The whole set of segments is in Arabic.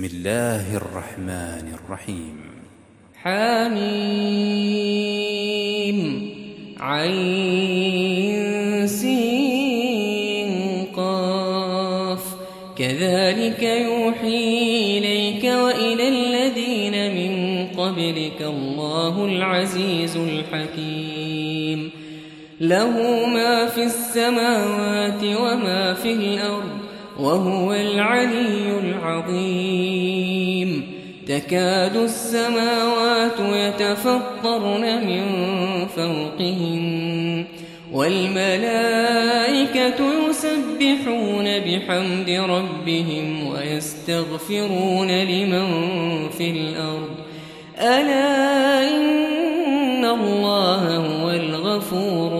بسم الله الرحمن الرحيم. حميم. عين سين قاف. كذلك يوحي إليك وإلى الذين من قبلك الله العزيز الحكيم. له ما في السماوات وما في الأرض. وهو العلي العظيم. تكاد السماوات يتفطرن من فوقهن والملائكة يسبحون بحمد ربهم ويستغفرون لمن في الأرض. ألا إن الله هو الغفور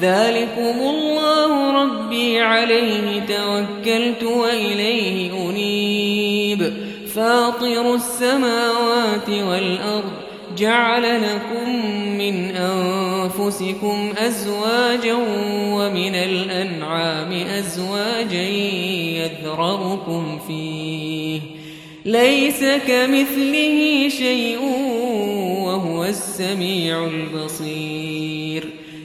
ذلكم الله ربي عليه توكلت وإليه أنيب فاطر السماوات والأرض جعل لكم من أنفسكم أزواجا ومن الأنعام أزواجا يذرركم فيه ليس كمثله شيء وهو السميع البصير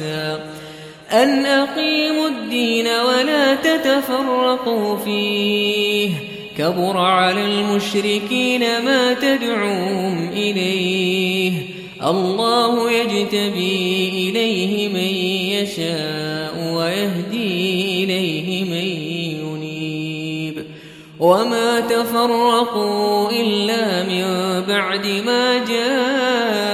وعيسى أن أقيموا الدين ولا تتفرقوا فيه. كبر على المشركين ما تدعوهم إليه. الله يجتبي إليه من يشاء ويهدي إليه من ينيب. وما تفرقوا إلا من بعد ما جاءهم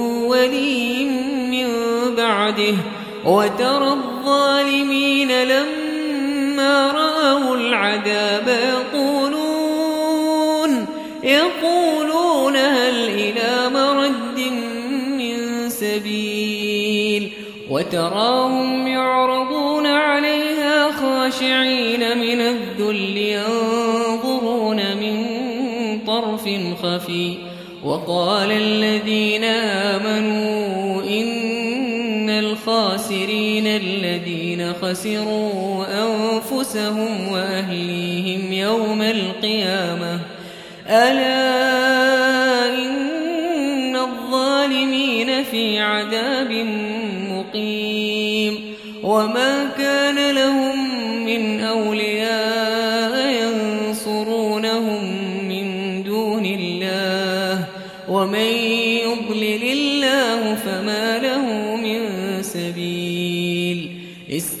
بعده وترى الظالمين لما رأوا العذاب يقولون يقولون هل إلى مرد من سبيل؟ وتراهم يعرضون عليها خاشعين من الذل ينظرون من طرف خفي وقال الذين آمنوا خسروا أنفسهم وأهليهم يوم القيامة. ألا إن الظالمين في عذاب مقيم. وما كان لهم من أولياء